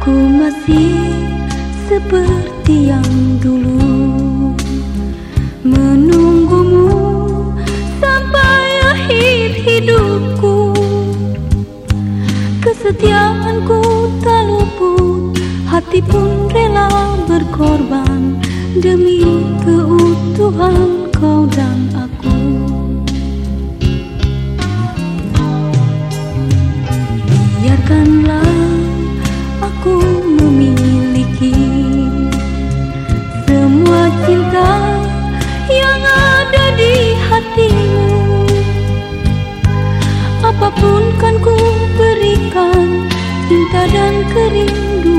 Aku masih seperti yang dulu. Menunggumu sampai akhir hidupku. Kesetiaanku tak luput Hati pun rela berkorban. Demi keutuhan kau dan aku. cinta dan kerindu.